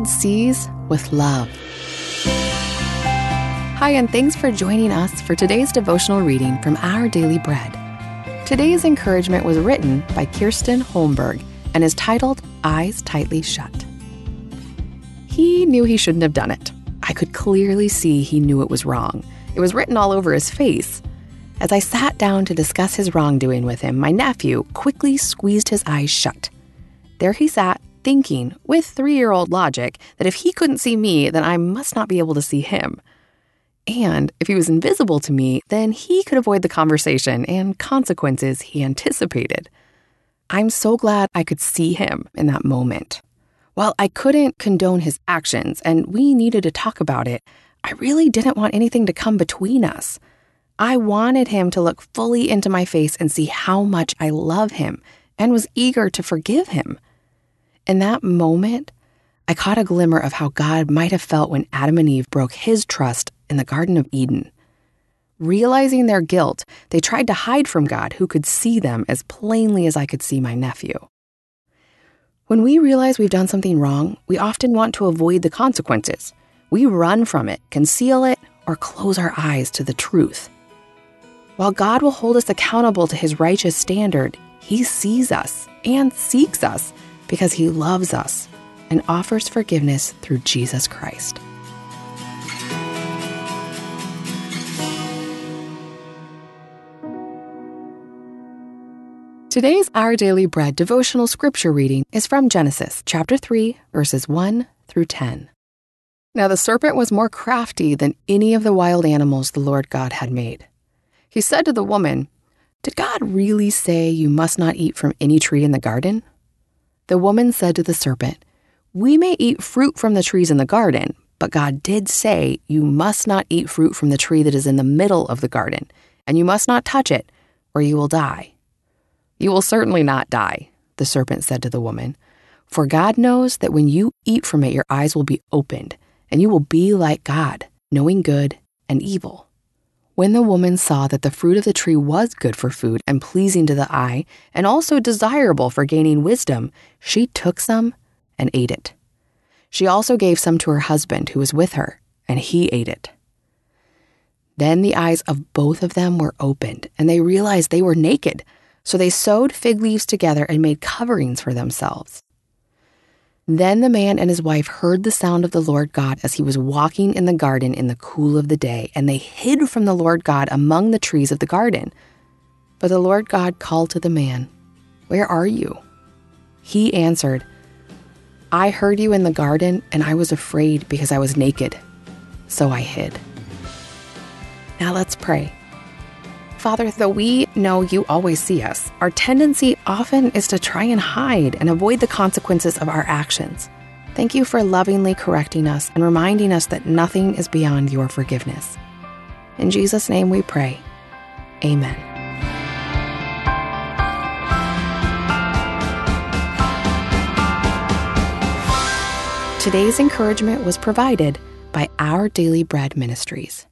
Sees with love. Hi, and thanks for joining us for today's devotional reading from Our Daily Bread. Today's encouragement was written by Kirsten Holmberg and is titled Eyes Tightly Shut. He knew he shouldn't have done it. I could clearly see he knew it was wrong. It was written all over his face. As I sat down to discuss his wrongdoing with him, my nephew quickly squeezed his eyes shut. There he sat, thinking, with three year old logic, that if he couldn't see me, then I must not be able to see him. And if he was invisible to me, then he could avoid the conversation and consequences he anticipated. I'm so glad I could see him in that moment. While I couldn't condone his actions and we needed to talk about it, I really didn't want anything to come between us. I wanted him to look fully into my face and see how much I love him and was eager to forgive him. In that moment, I caught a glimmer of how God might have felt when Adam and Eve broke his trust in the Garden of Eden. Realizing their guilt, they tried to hide from God, who could see them as plainly as I could see my nephew. When we realize we've done something wrong, we often want to avoid the consequences. We run from it, conceal it, or close our eyes to the truth. While God will hold us accountable to his righteous standard, he sees us and seeks us because he loves us and offers forgiveness through Jesus Christ. Today's Our Daily Bread devotional scripture reading is from Genesis chapter 3, verses 1 through 10. Now the serpent was more crafty than any of the wild animals the Lord God had made. He said to the woman, Did God really say you must not eat from any tree in the garden? The woman said to the serpent, We may eat fruit from the trees in the garden, but God did say you must not eat fruit from the tree that is in the middle of the garden, and you must not touch it, or you will die. You will certainly not die, the serpent said to the woman. For God knows that when you eat from it, your eyes will be opened, and you will be like God, knowing good and evil. When the woman saw that the fruit of the tree was good for food and pleasing to the eye, and also desirable for gaining wisdom, she took some and ate it. She also gave some to her husband who was with her, and he ate it. Then the eyes of both of them were opened, and they realized they were naked. So they sewed fig leaves together and made coverings for themselves. Then the man and his wife heard the sound of the Lord God as he was walking in the garden in the cool of the day, and they hid from the Lord God among the trees of the garden. But the Lord God called to the man, Where are you? He answered, I heard you in the garden, and I was afraid because I was naked, so I hid. Now let's pray. Father, though we know you always see us, our tendency often is to try and hide and avoid the consequences of our actions. Thank you for lovingly correcting us and reminding us that nothing is beyond your forgiveness. In Jesus' name we pray. Amen. Today's encouragement was provided by Our Daily Bread Ministries.